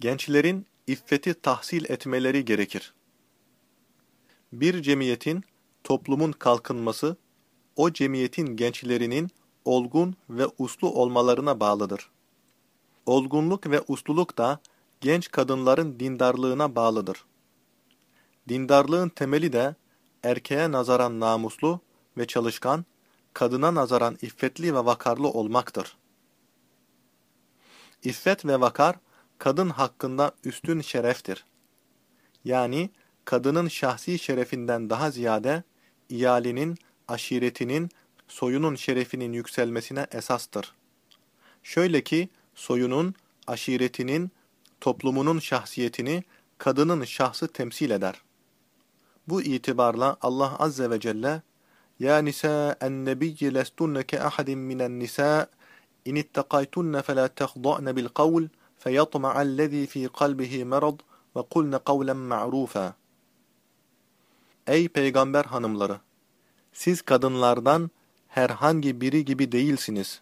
Gençlerin iffeti tahsil etmeleri gerekir. Bir cemiyetin, toplumun kalkınması, o cemiyetin gençlerinin olgun ve uslu olmalarına bağlıdır. Olgunluk ve usluluk da genç kadınların dindarlığına bağlıdır. Dindarlığın temeli de erkeğe nazaran namuslu ve çalışkan, kadına nazaran iffetli ve vakarlı olmaktır. İffet ve vakar, kadın hakkında üstün şereftir. Yani kadının şahsi şerefinden daha ziyade iyalinin, aşiretinin, soyunun şerefinin yükselmesine esastır. Şöyle ki soyunun, aşiretinin, toplumunun şahsiyetini kadının şahsı temsil eder. Bu itibarla Allah Azze ve Celle Ya nisa en-nebiyyi lestunne ke ahadin minen nisa in ittakaytunne fe bil kavl فيطمع الذي في قلبه مرض وقلن قولا معروفا Ey peygamber hanımları! Siz kadınlardan herhangi biri gibi değilsiniz.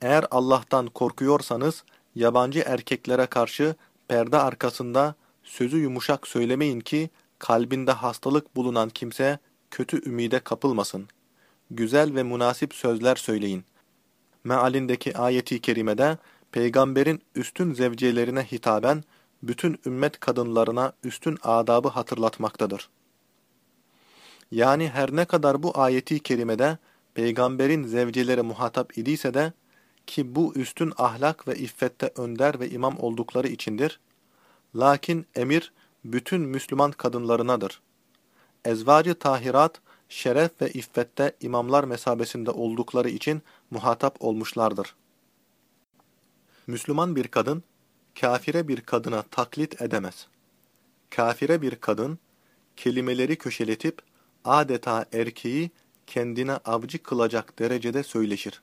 Eğer Allah'tan korkuyorsanız, yabancı erkeklere karşı perde arkasında sözü yumuşak söylemeyin ki, kalbinde hastalık bulunan kimse kötü ümide kapılmasın. Güzel ve münasip sözler söyleyin. Mealindeki ayeti kerimede, peygamberin üstün zevcelerine hitaben, bütün ümmet kadınlarına üstün adabı hatırlatmaktadır. Yani her ne kadar bu ayeti kerimede, peygamberin zevceleri muhatap idiyse de, ki bu üstün ahlak ve iffette önder ve imam oldukları içindir, lakin emir bütün Müslüman kadınlarınadır. Ezvacı tahirat, şeref ve iffette imamlar mesabesinde oldukları için muhatap olmuşlardır. Müslüman bir kadın, kafire bir kadına taklit edemez. Kafire bir kadın, kelimeleri köşeletip, adeta erkeği kendine avcı kılacak derecede söyleşir.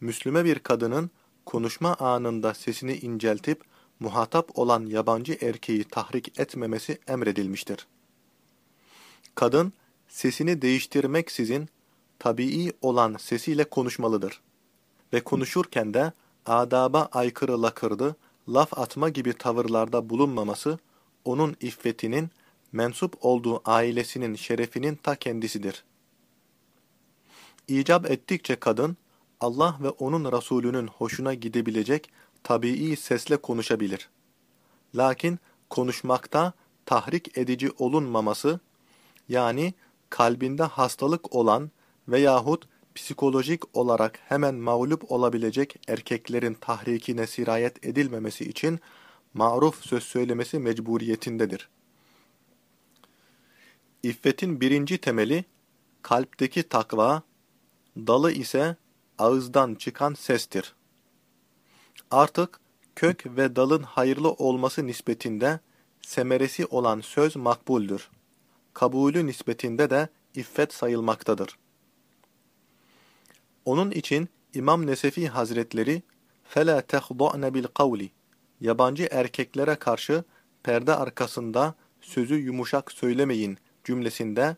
Müslüme bir kadının, konuşma anında sesini inceltip, muhatap olan yabancı erkeği tahrik etmemesi emredilmiştir. Kadın, sesini değiştirmeksizin, tabii olan sesiyle konuşmalıdır. Ve konuşurken de, adaba aykırı lakırdı, laf atma gibi tavırlarda bulunmaması, onun iffetinin, mensup olduğu ailesinin şerefinin ta kendisidir. İcap ettikçe kadın, Allah ve onun Resulünün hoşuna gidebilecek tabii sesle konuşabilir. Lakin konuşmakta tahrik edici olunmaması, yani kalbinde hastalık olan veyahut psikolojik olarak hemen mağlup olabilecek erkeklerin tahrikine sirayet edilmemesi için maruf söz söylemesi mecburiyetindedir. İffetin birinci temeli, kalpteki takva, dalı ise ağızdan çıkan sestir. Artık kök ve dalın hayırlı olması nispetinde semeresi olan söz makbuldür. Kabulü nispetinde de iffet sayılmaktadır. Onun için İmam Nesefi Hazretleri فَلَا تَخْضَعْنَ بِالْقَوْلِ Yabancı erkeklere karşı perde arkasında sözü yumuşak söylemeyin cümlesinde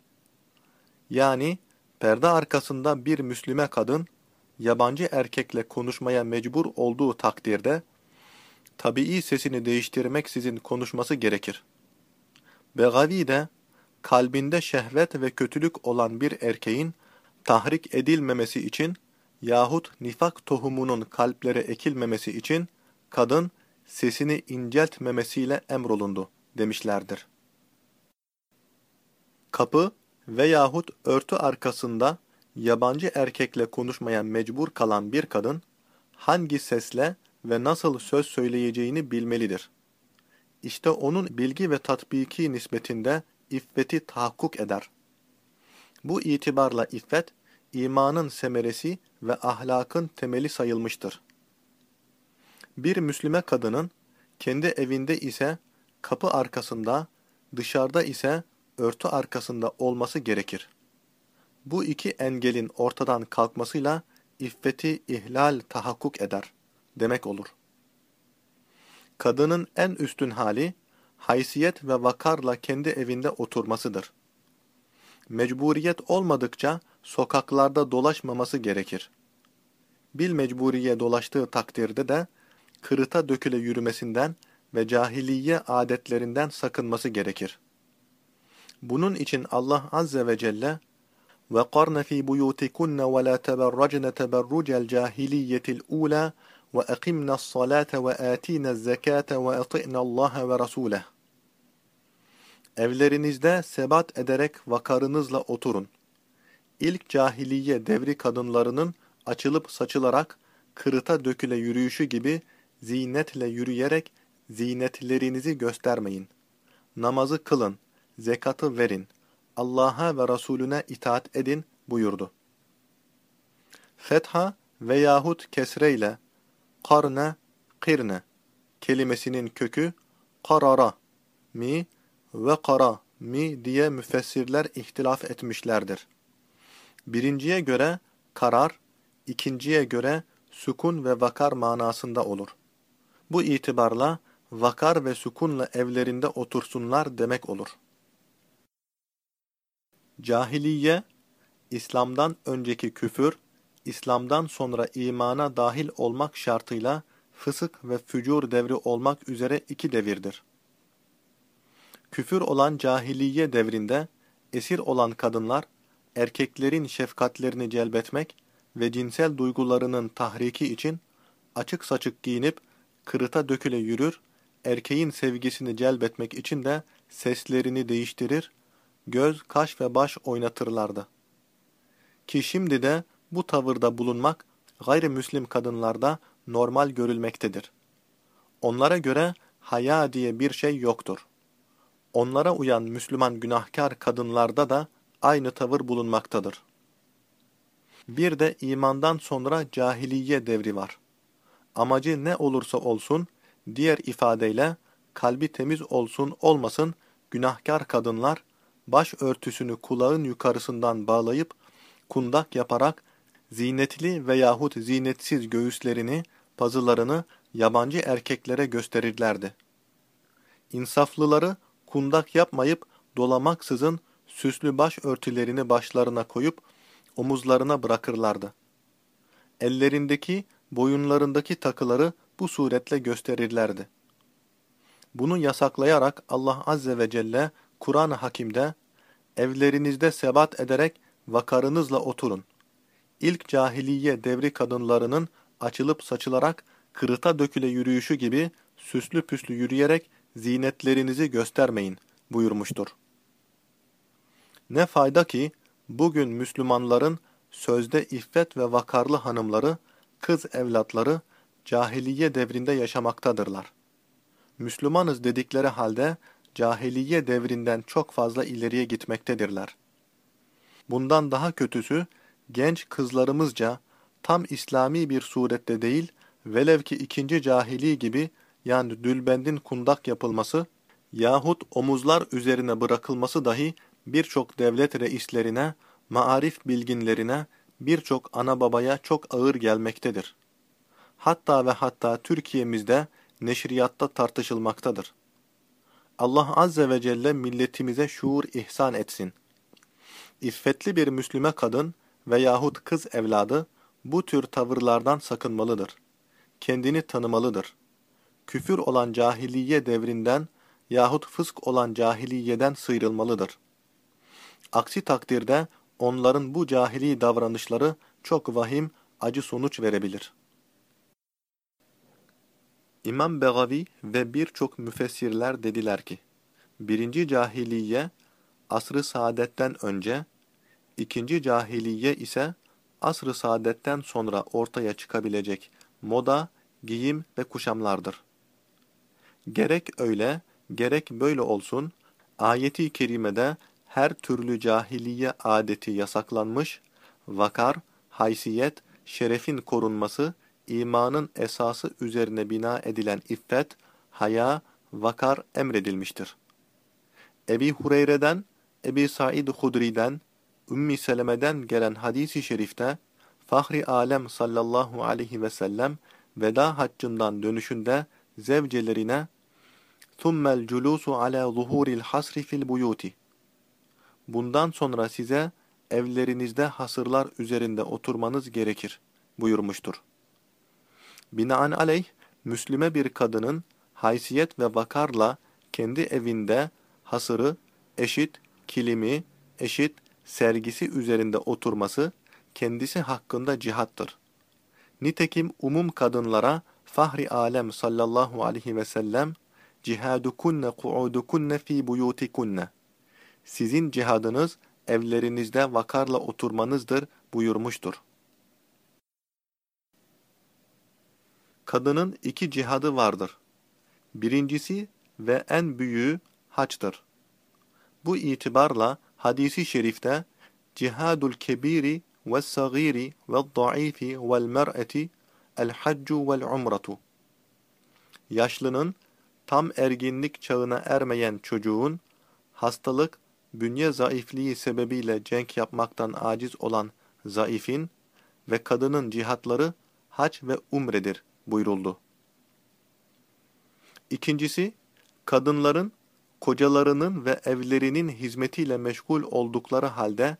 yani perde arkasında bir Müslüme kadın yabancı erkekle konuşmaya mecbur olduğu takdirde tabii sesini değiştirmek sizin konuşması gerekir. Begavi de kalbinde şehvet ve kötülük olan bir erkeğin tahrik edilmemesi için yahut nifak tohumunun kalplere ekilmemesi için kadın sesini inceltmemesiyle emrolundu demişlerdir. Kapı veyahut örtü arkasında yabancı erkekle konuşmaya mecbur kalan bir kadın, hangi sesle ve nasıl söz söyleyeceğini bilmelidir. İşte onun bilgi ve tatbiki nispetinde iffeti tahakkuk eder. Bu itibarla iffet, imanın semeresi ve ahlakın temeli sayılmıştır. Bir Müslüme kadının, kendi evinde ise kapı arkasında, dışarıda ise örtü arkasında olması gerekir. Bu iki engelin ortadan kalkmasıyla iffeti ihlal tahakkuk eder demek olur. Kadının en üstün hali, haysiyet ve vakarla kendi evinde oturmasıdır. Mecburiyet olmadıkça sokaklarda dolaşmaması gerekir. Bil mecburiye dolaştığı takdirde de kırıta döküle yürümesinden ve cahiliye adetlerinden sakınması gerekir. Bunun için Allah Azze ve Celle وَقَرْنَ ف۪ي بُيُوتِكُنَّ وَلَا تَبَرَّجْنَ تَبَرُّجَ الْجَاهِلِيَّةِ الْاُولَى وَاَقِمْنَ الصَّلَاةَ وَآتِينَ الزَّكَاةَ وَاَطِئْنَ اللّٰهَ وَرَسُولَهُ Evlerinizde sebat ederek vakarınızla oturun. İlk cahiliye devri kadınlarının açılıp saçılarak kırıta döküle yürüyüşü gibi zinetle yürüyerek zinetlerinizi göstermeyin. Namazı kılın, zekatı verin, Allah'a ve Resulüne itaat edin buyurdu. Fetha veyahut kesreyle karne, kirne kelimesinin kökü karara mi ve kara mi diye müfessirler ihtilaf etmişlerdir. Birinciye göre karar, ikinciye göre sükun ve vakar manasında olur. Bu itibarla vakar ve sükunla evlerinde otursunlar demek olur. Cahiliye, İslam'dan önceki küfür, İslam'dan sonra imana dahil olmak şartıyla fısık ve fücur devri olmak üzere iki devirdir. Küfür olan cahiliye devrinde esir olan kadınlar, erkeklerin şefkatlerini celbetmek ve cinsel duygularının tahriki için açık saçık giyinip kırıta döküle yürür, erkeğin sevgisini celbetmek için de seslerini değiştirir, göz, kaş ve baş oynatırlardı. Ki şimdi de bu tavırda bulunmak gayrimüslim kadınlarda normal görülmektedir. Onlara göre haya diye bir şey yoktur. Onlara uyan Müslüman günahkar kadınlarda da aynı tavır bulunmaktadır. Bir de imandan sonra cahiliye devri var. Amacı ne olursa olsun, diğer ifadeyle kalbi temiz olsun olmasın günahkar kadınlar baş örtüsünü kulağın yukarısından bağlayıp kundak yaparak zinetli veyahut zinetsiz göğüslerini, pazılarını yabancı erkeklere gösterirlerdi. İnsaflıları kundak yapmayıp dolamaksızın süslü baş örtülerini başlarına koyup omuzlarına bırakırlardı. Ellerindeki, boyunlarındaki takıları bu suretle gösterirlerdi. Bunu yasaklayarak Allah Azze ve Celle Kur'an-ı Hakim'de evlerinizde sebat ederek vakarınızla oturun. İlk cahiliye devri kadınlarının açılıp saçılarak kırıta döküle yürüyüşü gibi süslü püslü yürüyerek zinetlerinizi göstermeyin buyurmuştur. Ne fayda ki bugün Müslümanların sözde iffet ve vakarlı hanımları, kız evlatları cahiliye devrinde yaşamaktadırlar. Müslümanız dedikleri halde cahiliye devrinden çok fazla ileriye gitmektedirler. Bundan daha kötüsü, genç kızlarımızca tam İslami bir surette değil, velev ki ikinci cahili gibi yani dülbendin kundak yapılması yahut omuzlar üzerine bırakılması dahi birçok devlet reislerine, maarif bilginlerine, birçok ana babaya çok ağır gelmektedir. Hatta ve hatta Türkiye'mizde neşriyatta tartışılmaktadır. Allah Azze ve Celle milletimize şuur ihsan etsin. İffetli bir Müslüme kadın veyahut kız evladı bu tür tavırlardan sakınmalıdır. Kendini tanımalıdır. Küfür olan cahiliye devrinden yahut fısk olan cahiliyeden sıyrılmalıdır. Aksi takdirde onların bu cahili davranışları çok vahim, acı sonuç verebilir. İmam Begavi ve birçok müfessirler dediler ki, birinci cahiliye, asr-ı saadetten önce, ikinci cahiliye ise asr-ı saadetten sonra ortaya çıkabilecek moda, giyim ve kuşamlardır. Gerek öyle, gerek böyle olsun, ayeti kerimede her türlü cahiliye adeti yasaklanmış, vakar, haysiyet, şerefin korunması, imanın esası üzerine bina edilen iffet, haya, vakar emredilmiştir. Ebi Hureyre'den, Ebi Said Hudri'den, Ümmi Seleme'den gelen hadisi şerifte, Fahri Alem sallallahu aleyhi ve sellem veda haccından dönüşünde zevcelerine ثُمَّ الْجُلُوسُ عَلَى ظُهُورِ الْحَسْرِ فِي الْبُيُوتِ Bundan sonra size evlerinizde hasırlar üzerinde oturmanız gerekir buyurmuştur. Binaenaleyh Müslüme bir kadının haysiyet ve vakarla kendi evinde hasırı, eşit, kilimi, eşit, sergisi üzerinde oturması kendisi hakkında cihattır. Nitekim umum kadınlara Fahri Alem sallallahu aleyhi ve sellem cihadukunne ku'udukunne fi buyutikunne Sizin cihadınız evlerinizde vakarla oturmanızdır buyurmuştur. Kadının iki cihadı vardır. Birincisi ve en büyüğü haçtır. Bu itibarla hadisi şerifte cihadul kebiri ve sagiri ve zayıfi ve mer'eti el haccu vel umratu Yaşlının, tam erginlik çağına ermeyen çocuğun, hastalık, bünye zayıfliği sebebiyle cenk yapmaktan aciz olan zayıfin ve kadının cihatları hac ve umredir buyuruldu. İkincisi, kadınların kocalarının ve evlerinin hizmetiyle meşgul oldukları halde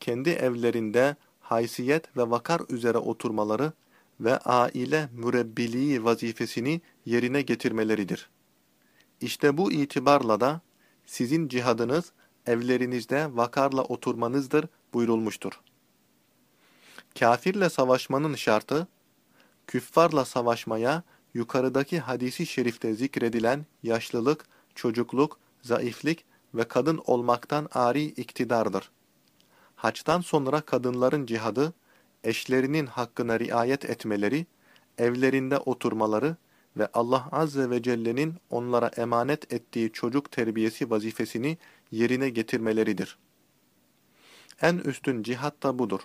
kendi evlerinde haysiyet ve vakar üzere oturmaları ve aile mürebbiliği vazifesini yerine getirmeleridir. İşte bu itibarla da sizin cihadınız evlerinizde vakarla oturmanızdır buyurulmuştur. Kafirle savaşmanın şartı, küffarla savaşmaya yukarıdaki hadisi şerifte zikredilen yaşlılık, çocukluk, zayıflık ve kadın olmaktan ari iktidardır. Haçtan sonra kadınların cihadı, eşlerinin hakkına riayet etmeleri, evlerinde oturmaları ve Allah Azze ve Celle'nin onlara emanet ettiği çocuk terbiyesi vazifesini yerine getirmeleridir. En üstün cihat da budur.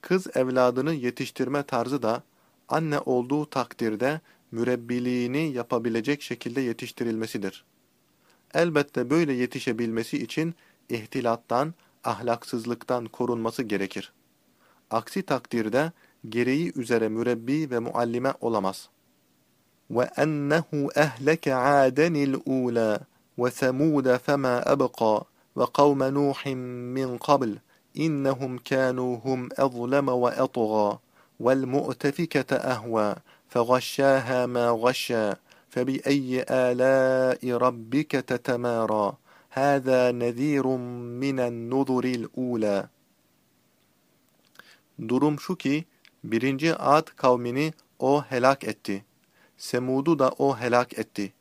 Kız evladını yetiştirme tarzı da anne olduğu takdirde mürebbiliğini yapabilecek şekilde yetiştirilmesidir. Elbette böyle yetişebilmesi için ihtilattan, ahlaksızlıktan korunması gerekir. Aksi takdirde gereği üzere mürebbi ve muallime olamaz. Ve ennehu ehleke adenil ula ve semude fema ebqa ve kavme nuhim min qabl innehum kanuhum ezleme ve etğa vel mu'tefikete ehve فغشاها ما غشى فبأي آلاء ربك تتمارى هذا نذير من النذر الأولى Durum şu ki, birinci Ad kavmini o helak etti. Semud'u da o helak etti.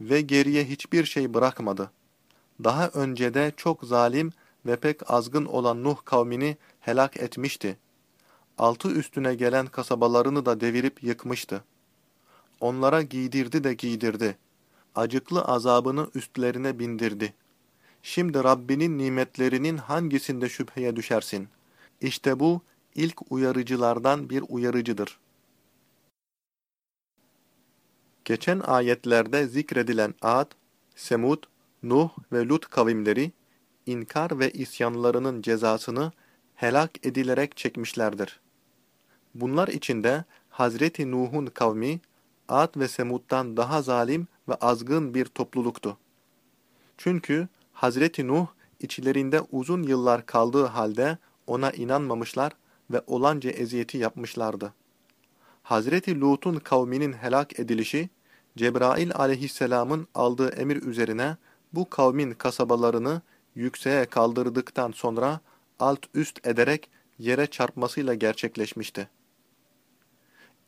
Ve geriye hiçbir şey bırakmadı. Daha önce de çok zalim ve pek azgın olan Nuh kavmini helak etmişti. Altı üstüne gelen kasabalarını da devirip yıkmıştı. Onlara giydirdi de giydirdi. Acıklı azabını üstlerine bindirdi. Şimdi Rabbinin nimetlerinin hangisinde şüpheye düşersin? İşte bu, ilk uyarıcılardan bir uyarıcıdır. Geçen ayetlerde zikredilen Ad, Semud, Nuh ve Lut kavimleri, inkar ve isyanlarının cezasını helak edilerek çekmişlerdir. Bunlar içinde Hazreti Nuh'un kavmi, Ad ve Semud'dan daha zalim ve azgın bir topluluktu. Çünkü Hazreti Nuh içlerinde uzun yıllar kaldığı halde ona inanmamışlar ve olanca eziyeti yapmışlardı. Hazreti Lut'un kavminin helak edilişi, Cebrail aleyhisselamın aldığı emir üzerine bu kavmin kasabalarını yükseğe kaldırdıktan sonra alt üst ederek yere çarpmasıyla gerçekleşmişti.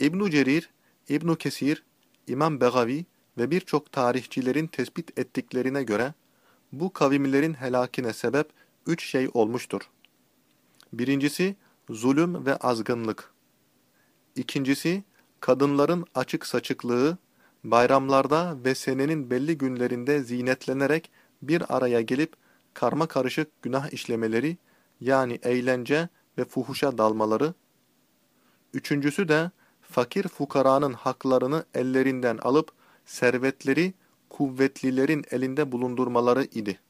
İbn Cerir, İbn Kesir, İmam Begavi ve birçok tarihçilerin tespit ettiklerine göre bu kavimlerin helakine sebep üç şey olmuştur. Birincisi, zulüm ve azgınlık. İkincisi, kadınların açık saçıklığı, bayramlarda ve senenin belli günlerinde zinetlenerek bir araya gelip karma karışık günah işlemeleri, yani eğlence ve fuhuşa dalmaları. Üçüncüsü de, fakir fukaranın haklarını ellerinden alıp, servetleri kuvvetlilerin elinde bulundurmaları idi.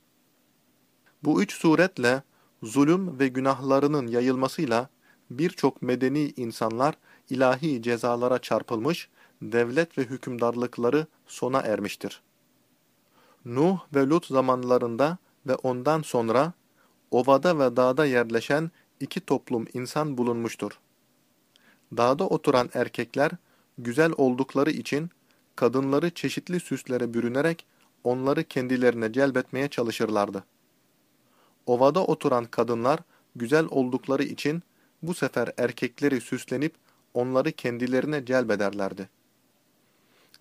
Bu üç suretle, zulüm ve günahlarının yayılmasıyla birçok medeni insanlar ilahi cezalara çarpılmış, devlet ve hükümdarlıkları sona ermiştir. Nuh ve Lut zamanlarında ve ondan sonra ovada ve dağda yerleşen iki toplum insan bulunmuştur. Dağda oturan erkekler güzel oldukları için kadınları çeşitli süslere bürünerek onları kendilerine celbetmeye çalışırlardı. Ovada oturan kadınlar güzel oldukları için bu sefer erkekleri süslenip onları kendilerine celbederlerdi.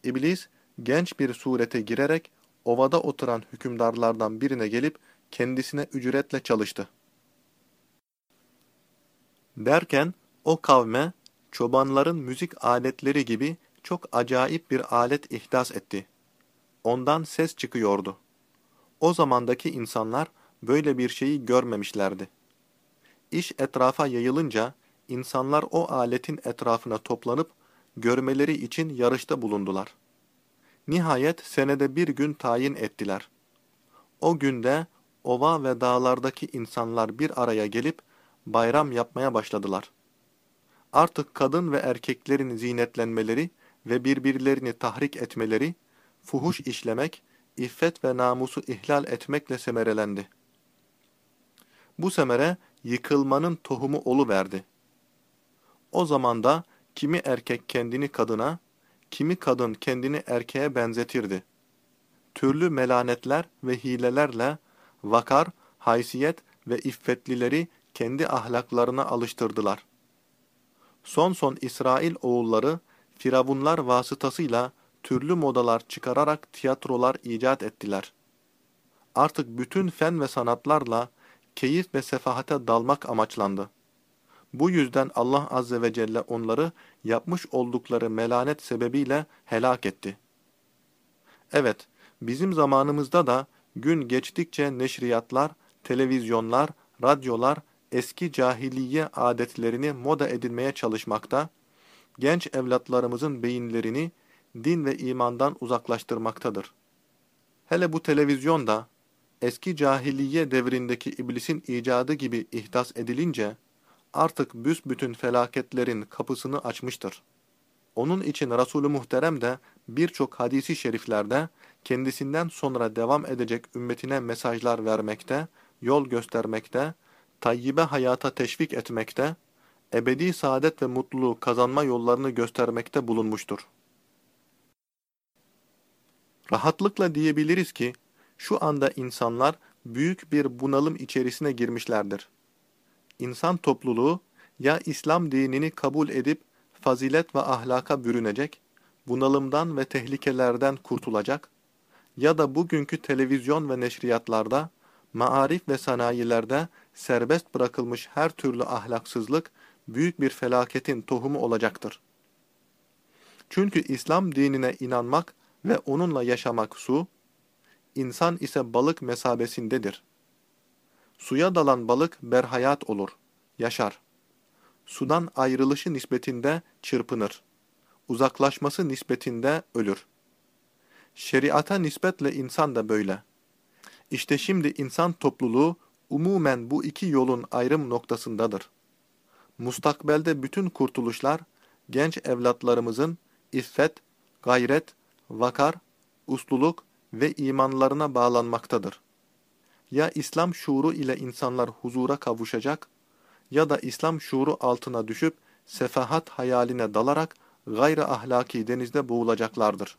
İblis genç bir surete girerek ovada oturan hükümdarlardan birine gelip kendisine ücretle çalıştı. Derken o kavme çobanların müzik aletleri gibi çok acayip bir alet ihdas etti. Ondan ses çıkıyordu. O zamandaki insanlar böyle bir şeyi görmemişlerdi. İş etrafa yayılınca insanlar o aletin etrafına toplanıp görmeleri için yarışta bulundular. Nihayet senede bir gün tayin ettiler. O günde ova ve dağlardaki insanlar bir araya gelip bayram yapmaya başladılar. Artık kadın ve erkeklerin zinetlenmeleri ve birbirlerini tahrik etmeleri, fuhuş işlemek, iffet ve namusu ihlal etmekle semerelendi. Bu semere yıkılmanın tohumu olu verdi. O zaman da kimi erkek kendini kadına, kimi kadın kendini erkeğe benzetirdi. Türlü melanetler ve hilelerle vakar, haysiyet ve iffetlileri kendi ahlaklarına alıştırdılar. Son son İsrail oğulları firavunlar vasıtasıyla türlü modalar çıkararak tiyatrolar icat ettiler. Artık bütün fen ve sanatlarla keyif ve sefahate dalmak amaçlandı. Bu yüzden Allah Azze ve Celle onları yapmış oldukları melanet sebebiyle helak etti. Evet, bizim zamanımızda da gün geçtikçe neşriyatlar, televizyonlar, radyolar eski cahiliye adetlerini moda edinmeye çalışmakta, genç evlatlarımızın beyinlerini din ve imandan uzaklaştırmaktadır. Hele bu televizyon da eski cahiliye devrindeki iblisin icadı gibi ihdas edilince artık büsbütün felaketlerin kapısını açmıştır. Onun için Resulü Muhterem de birçok hadisi şeriflerde kendisinden sonra devam edecek ümmetine mesajlar vermekte, yol göstermekte, tayyibe hayata teşvik etmekte, ebedi saadet ve mutluluğu kazanma yollarını göstermekte bulunmuştur. Rahatlıkla diyebiliriz ki, şu anda insanlar büyük bir bunalım içerisine girmişlerdir. İnsan topluluğu ya İslam dinini kabul edip fazilet ve ahlaka bürünecek, bunalımdan ve tehlikelerden kurtulacak ya da bugünkü televizyon ve neşriyatlarda, maarif ve sanayilerde serbest bırakılmış her türlü ahlaksızlık büyük bir felaketin tohumu olacaktır. Çünkü İslam dinine inanmak ve onunla yaşamak su, insan ise balık mesabesindedir. Suya dalan balık berhayat olur, yaşar. Sudan ayrılışı nispetinde çırpınır. Uzaklaşması nispetinde ölür. Şeriata nispetle insan da böyle. İşte şimdi insan topluluğu umumen bu iki yolun ayrım noktasındadır. Mustakbelde bütün kurtuluşlar genç evlatlarımızın iffet, gayret, vakar, usluluk ve imanlarına bağlanmaktadır. Ya İslam şuuru ile insanlar huzura kavuşacak ya da İslam şuuru altına düşüp sefahat hayaline dalarak gayri ahlaki denizde boğulacaklardır.